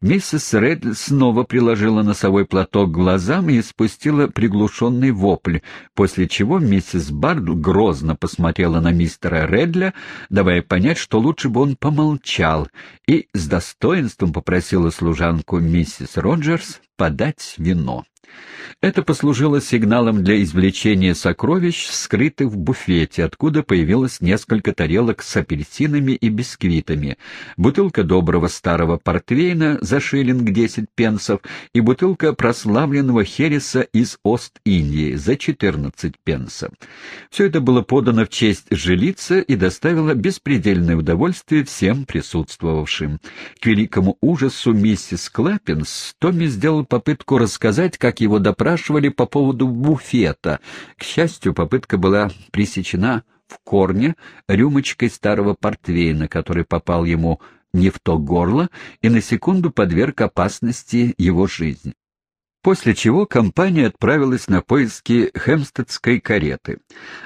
Миссис Редл снова приложила носовой платок к глазам и спустила приглушенный вопль, после чего миссис Бардл грозно посмотрела на мистера Редля, давая понять, что лучше бы он помолчал, и с достоинством попросила служанку миссис Роджерс подать вино. Это послужило сигналом для извлечения сокровищ, скрытых в буфете, откуда появилось несколько тарелок с апельсинами и бисквитами, бутылка доброго старого портвейна за шиллинг десять пенсов и бутылка прославленного хереса из Ост-Индии за четырнадцать пенсов. Все это было подано в честь жилица и доставило беспредельное удовольствие всем присутствовавшим. К великому ужасу миссис Клаппинс Томми сделал попытку рассказать, как его допрашивали по поводу буфета. К счастью, попытка была пресечена в корне рюмочкой старого портвейна, который попал ему не в то горло и на секунду подверг опасности его жизни. После чего компания отправилась на поиски хемстедской кареты.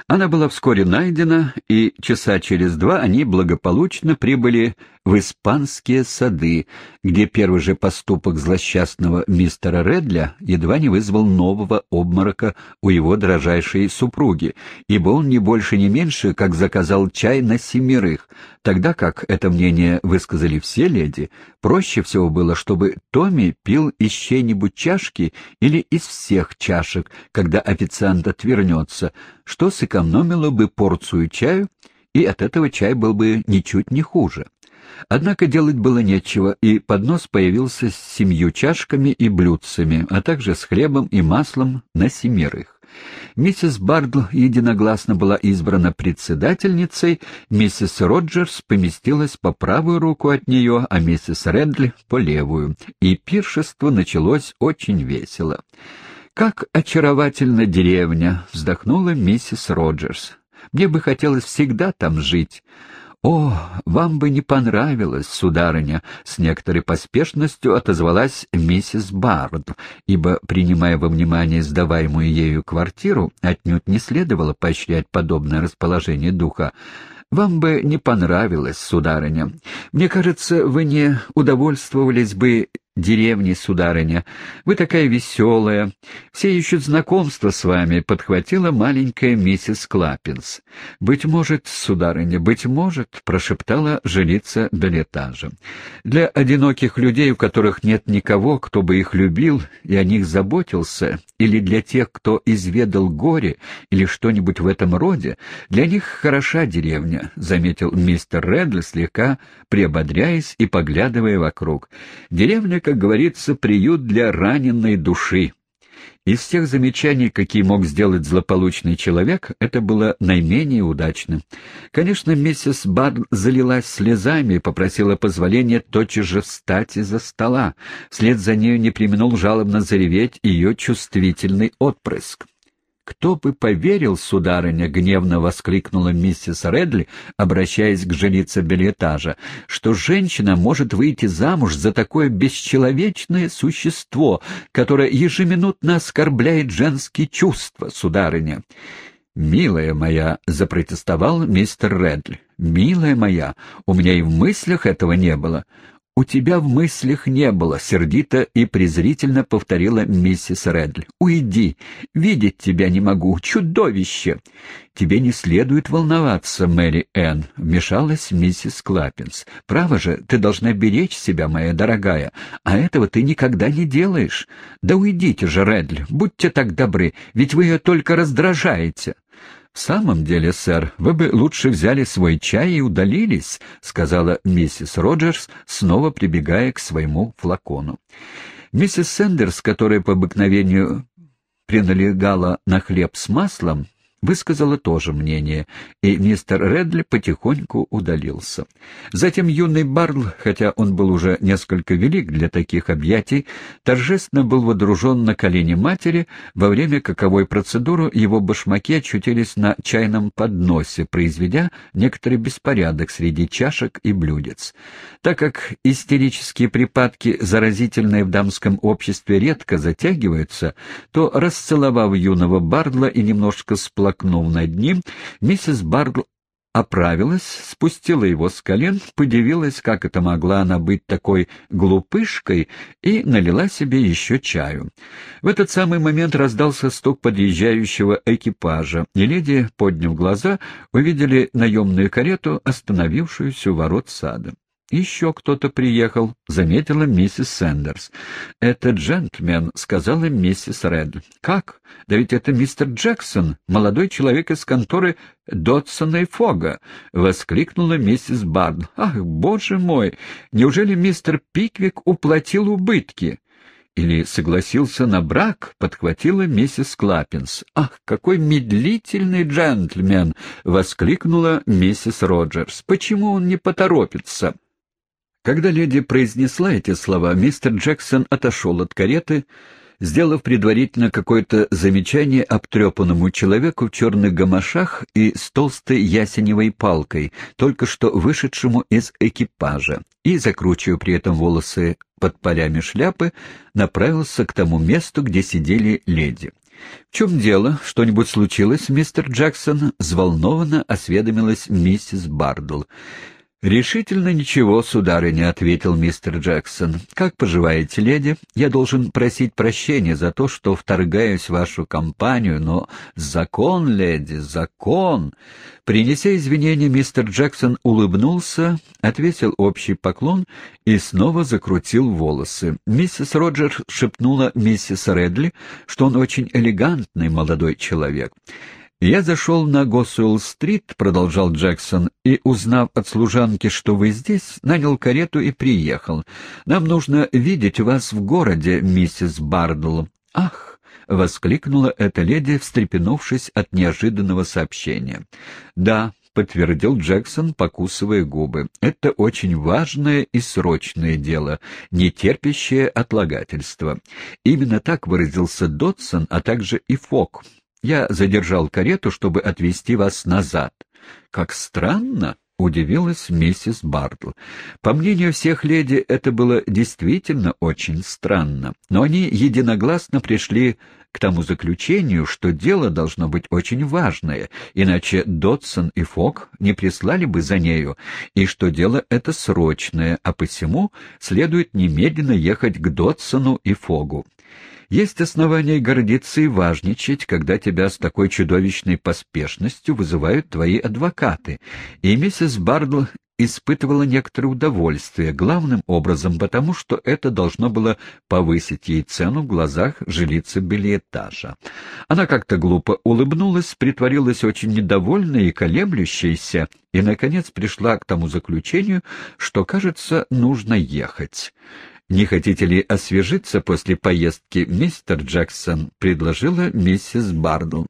Она была вскоре найдена, и часа через два они благополучно прибыли испанские сады, где первый же поступок злосчастного мистера Редля едва не вызвал нового обморока у его дрожайшей супруги, ибо он не больше не меньше, как заказал чай на семерых, тогда как это мнение высказали все леди, проще всего было, чтобы Томми пил из чьей-нибудь чашки или из всех чашек, когда официант отвернется, что сэкономило бы порцию чаю, и от этого чай был бы ничуть не хуже. Однако делать было нечего, и поднос появился с семью чашками и блюдцами, а также с хлебом и маслом на семерых. Миссис Бардл единогласно была избрана председательницей, миссис Роджерс поместилась по правую руку от нее, а миссис Редли — по левую, и пиршество началось очень весело. «Как очаровательна деревня!» — вздохнула миссис Роджерс. «Мне бы хотелось всегда там жить». «О, вам бы не понравилось, сударыня!» — с некоторой поспешностью отозвалась миссис Бард, ибо, принимая во внимание сдаваемую ею квартиру, отнюдь не следовало поощрять подобное расположение духа. «Вам бы не понравилось, сударыня. Мне кажется, вы не удовольствовались бы деревни, сударыня. Вы такая веселая. Все ищут знакомства с вами», — подхватила маленькая миссис Клаппинс. «Быть может, сударыня, быть может», — прошептала жилица Белетажа. «Для одиноких людей, у которых нет никого, кто бы их любил и о них заботился, или для тех, кто изведал горе или что-нибудь в этом роде, для них хороша деревня», — заметил мистер Редли, слегка приободряясь и поглядывая вокруг. «Деревня как говорится, приют для раненной души. Из всех замечаний, какие мог сделать злополучный человек, это было наименее удачным. Конечно, миссис Барр залилась слезами и попросила позволения тотчас же встать из-за стола. Вслед за нею не применул жалобно зареветь ее чувствительный отпрыск. «Кто бы поверил, сударыня!» — гневно воскликнула миссис Редли, обращаясь к женице билетажа, «что женщина может выйти замуж за такое бесчеловечное существо, которое ежеминутно оскорбляет женские чувства, сударыня!» «Милая моя!» — запротестовал мистер Редли. «Милая моя, у меня и в мыслях этого не было. «У тебя в мыслях не было», — сердито и презрительно повторила миссис Редли. «Уйди! Видеть тебя не могу! Чудовище!» «Тебе не следует волноваться, Мэри Энн», — вмешалась миссис Клаппинс. «Право же, ты должна беречь себя, моя дорогая, а этого ты никогда не делаешь. Да уйдите же, Редли, будьте так добры, ведь вы ее только раздражаете». «В самом деле, сэр, вы бы лучше взяли свой чай и удалились», — сказала миссис Роджерс, снова прибегая к своему флакону. Миссис Сэндерс, которая по обыкновению приналегала на хлеб с маслом, высказала тоже мнение, и мистер Редли потихоньку удалился. Затем юный Барл, хотя он был уже несколько велик для таких объятий, торжественно был водружен на колени матери, во время каковой процедуры его башмаки очутились на чайном подносе, произведя некоторый беспорядок среди чашек и блюдец. Так как истерические припадки, заразительные в дамском обществе, редко затягиваются, то, расцеловав юного Бардла и немножко сплакнув, сплакнув над ним, миссис Бардл оправилась, спустила его с колен, подивилась, как это могла она быть такой глупышкой, и налила себе еще чаю. В этот самый момент раздался стук подъезжающего экипажа, и леди, подняв глаза, увидели наемную карету, остановившуюся у ворот сада. «Еще кто-то приехал», — заметила миссис Сэндерс. «Это джентльмен», — сказала миссис Ред. «Как? Да ведь это мистер Джексон, молодой человек из конторы Дотсона и Фога», — воскликнула миссис Барн. «Ах, боже мой! Неужели мистер Пиквик уплатил убытки?» или согласился на брак, подхватила миссис Клаппинс. «Ах, какой медлительный джентльмен!» — воскликнула миссис Роджерс. «Почему он не поторопится?» Когда леди произнесла эти слова, мистер Джексон отошел от кареты, сделав предварительно какое-то замечание обтрепанному человеку в черных гамашах и с толстой ясеневой палкой, только что вышедшему из экипажа, и, закручивая при этом волосы под полями шляпы, направился к тому месту, где сидели леди. «В чем дело? Что-нибудь случилось, мистер Джексон?» — взволнованно осведомилась миссис Бардл. «Решительно ничего, сударыня», — ответил мистер Джексон. «Как поживаете, леди? Я должен просить прощения за то, что вторгаюсь в вашу компанию, но закон, леди, закон!» Принеся извинения, мистер Джексон улыбнулся, ответил общий поклон и снова закрутил волосы. Миссис Роджер шепнула миссис Редли, что он очень элегантный молодой человек. «Я зашел на Госуэлл-стрит», — продолжал Джексон, «и, узнав от служанки, что вы здесь, нанял карету и приехал. Нам нужно видеть вас в городе, миссис Бардл». «Ах!» — воскликнула эта леди, встрепенувшись от неожиданного сообщения. «Да», — подтвердил Джексон, покусывая губы. «Это очень важное и срочное дело, не терпящее отлагательства. Именно так выразился Дотсон, а также и Фок. Я задержал карету, чтобы отвезти вас назад. Как странно, — удивилась миссис Бартл. По мнению всех леди, это было действительно очень странно, но они единогласно пришли к тому заключению, что дело должно быть очень важное, иначе Дотсон и Фок не прислали бы за нею, и что дело это срочное, а посему следует немедленно ехать к Дотсону и Фогу. Есть основания гордиться и важничать, когда тебя с такой чудовищной поспешностью вызывают твои адвокаты, и миссис Бардл испытывала некоторое удовольствие, главным образом потому, что это должно было повысить ей цену в глазах жилицы билетажа. Она как-то глупо улыбнулась, притворилась очень недовольной и колеблющейся, и, наконец, пришла к тому заключению, что, кажется, нужно ехать. «Не хотите ли освежиться после поездки, мистер Джексон?» — предложила миссис Бардл.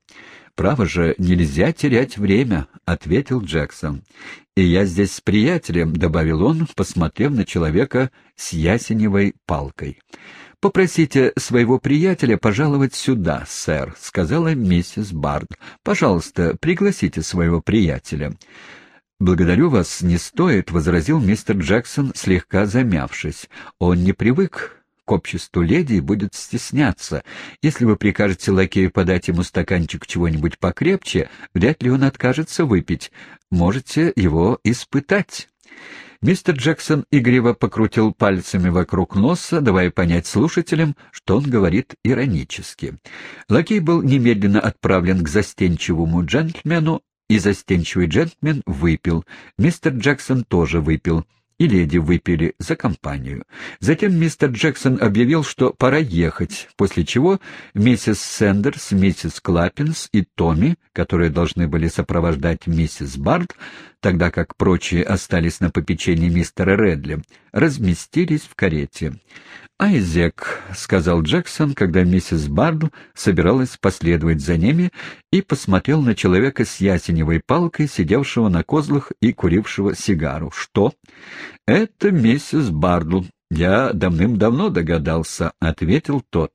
«Право же, нельзя терять время», — ответил Джексон. «И я здесь с приятелем», — добавил он, посмотрев на человека с ясеневой палкой. «Попросите своего приятеля пожаловать сюда, сэр», — сказала миссис Бард. «Пожалуйста, пригласите своего приятеля». «Благодарю вас, не стоит», — возразил мистер Джексон, слегка замявшись. «Он не привык к обществу леди и будет стесняться. Если вы прикажете лакею подать ему стаканчик чего-нибудь покрепче, вряд ли он откажется выпить. Можете его испытать». Мистер Джексон игриво покрутил пальцами вокруг носа, давая понять слушателям, что он говорит иронически. Лакей был немедленно отправлен к застенчивому джентльмену, и застенчивый джентльмен выпил. Мистер Джексон тоже выпил. И леди выпили за компанию. Затем мистер Джексон объявил, что пора ехать, после чего миссис Сэндерс, миссис Клаппинс и Томми, которые должны были сопровождать миссис Барт, тогда как прочие остались на попечении мистера Редли, разместились в карете. «Айзек», — сказал Джексон, когда миссис Бардл собиралась последовать за ними, и посмотрел на человека с ясеневой палкой, сидевшего на козлах и курившего сигару. «Что?» «Это миссис Бардл», «Я давным-давно догадался», — ответил тот.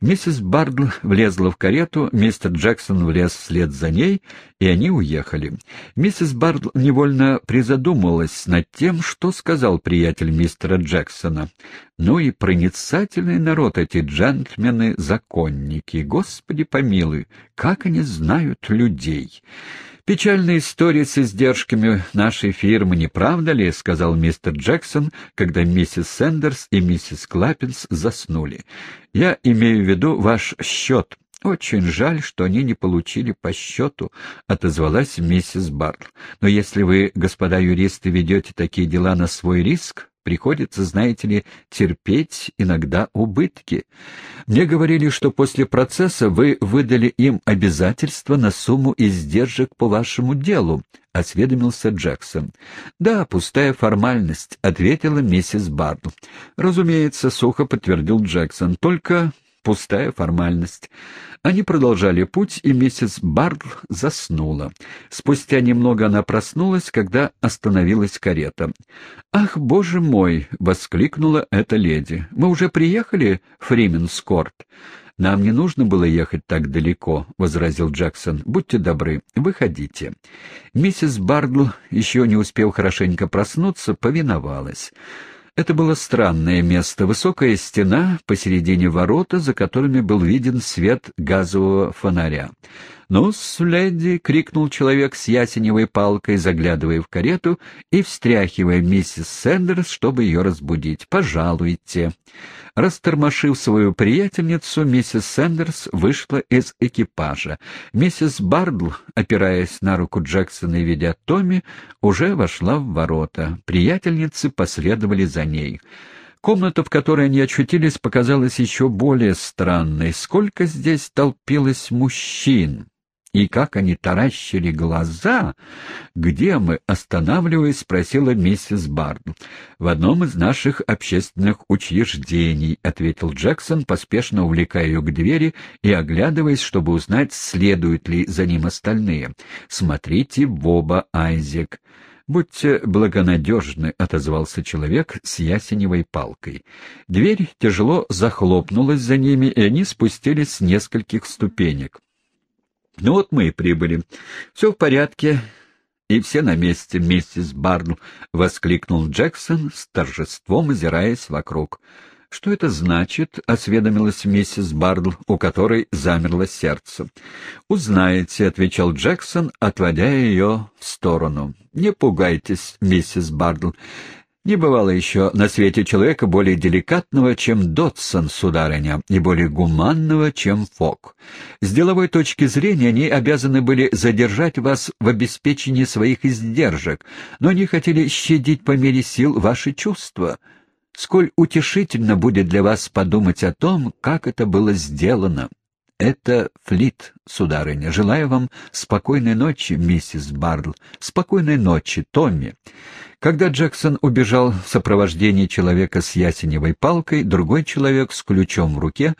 Миссис Бардл влезла в карету, мистер Джексон влез вслед за ней, и они уехали. Миссис Бардл невольно призадумалась над тем, что сказал приятель мистера Джексона. Ну и проницательный народ эти джентльмены-законники. Господи помилуй, как они знают людей! «Печальная история с издержками нашей фирмы, не правда ли?» — сказал мистер Джексон, когда миссис Сэндерс и миссис Клаппинс заснули. «Я имею в виду ваш счет». «Очень жаль, что они не получили по счету», — отозвалась миссис Барл. «Но если вы, господа юристы, ведете такие дела на свой риск, Приходится, знаете ли, терпеть иногда убытки. Мне говорили, что после процесса вы выдали им обязательства на сумму издержек по вашему делу, — осведомился Джексон. — Да, пустая формальность, — ответила миссис Бардл. — Разумеется, — сухо подтвердил Джексон, — только пустая формальность. Они продолжали путь, и миссис Бардл заснула. Спустя немного она проснулась, когда остановилась карета. «Ах, боже мой!» — воскликнула эта леди. «Мы уже приехали Фрименскорт?» «Нам не нужно было ехать так далеко», — возразил Джексон. «Будьте добры, выходите». Миссис Бардл, еще не успев хорошенько проснуться, повиновалась. Это было странное место, высокая стена посередине ворота, за которыми был виден свет газового фонаря. «Ну-с, леди!» — крикнул человек с ясеневой палкой, заглядывая в карету и встряхивая миссис Сэндерс, чтобы ее разбудить. «Пожалуйте!» Растормошив свою приятельницу, миссис Сэндерс вышла из экипажа. Миссис Бардл, опираясь на руку Джексона и ведя Томми, уже вошла в ворота. Приятельницы последовали за ней. Комната, в которой они очутились, показалась еще более странной. Сколько здесь толпилось мужчин! И как они таращили глаза! «Где мы?» — останавливаясь, спросила миссис Барн. «В одном из наших общественных учреждений», — ответил Джексон, поспешно увлекая ее к двери и оглядываясь, чтобы узнать, следуют ли за ним остальные. «Смотрите в оба, Айзек». «Будьте благонадежны», — отозвался человек с ясеневой палкой. Дверь тяжело захлопнулась за ними, и они спустились с нескольких ступенек. Ну вот мы и прибыли. Все в порядке, и все на месте, миссис Барн, — воскликнул Джексон с торжеством, озираясь вокруг. — Что это значит? — осведомилась миссис Бардл, у которой замерло сердце. — Узнаете, — отвечал Джексон, отводя ее в сторону. — Не пугайтесь, миссис Бардл. Не бывало еще на свете человека более деликатного, чем Дотсон, сударыня, и более гуманного, чем Фок. С деловой точки зрения они обязаны были задержать вас в обеспечении своих издержек, но они хотели щадить по мере сил ваши чувства. Сколь утешительно будет для вас подумать о том, как это было сделано. Это Флит, сударыня. Желаю вам спокойной ночи, миссис Бардл. Спокойной ночи, Томми. Когда Джексон убежал в сопровождении человека с ясеневой палкой, другой человек с ключом в руке,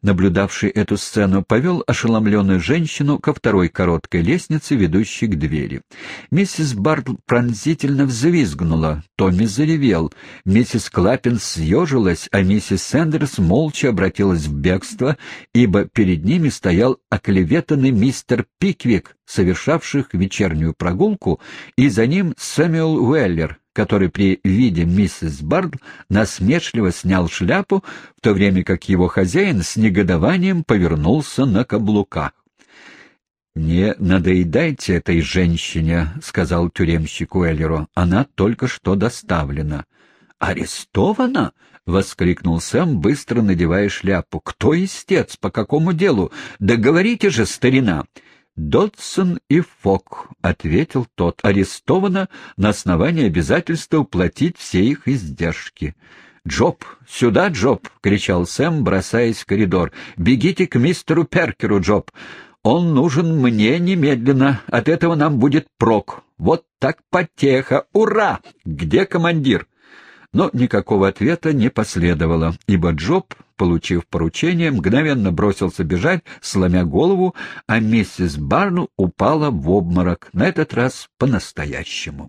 наблюдавший эту сцену, повел ошеломленную женщину ко второй короткой лестнице, ведущей к двери. Миссис Бардл пронзительно взвизгнула, Томми заревел, миссис Клаппин съежилась, а миссис Сэндерс молча обратилась в бегство, ибо перед ними стоял оклеветанный мистер Пиквик, совершавших вечернюю прогулку, и за ним Сэмюэл Уэллер, который при виде миссис Бард насмешливо снял шляпу, в то время как его хозяин с негодованием повернулся на каблуках. «Не надоедайте этой женщине», — сказал тюремщик Уэллеру. «Она только что доставлена». «Арестована?» — воскликнул Сэм, быстро надевая шляпу. «Кто истец? По какому делу? Да говорите же, старина!» «Додсон и Фок», — ответил тот, — арестовано на основании обязательства уплатить все их издержки. «Джоб! Сюда, Джоб!» — кричал Сэм, бросаясь в коридор. «Бегите к мистеру Перкеру, Джоб! Он нужен мне немедленно, от этого нам будет прок. Вот так потеха! Ура! Где командир?» Но никакого ответа не последовало, ибо Джоб, получив поручение, мгновенно бросился бежать, сломя голову, а миссис Барну упала в обморок, на этот раз по-настоящему.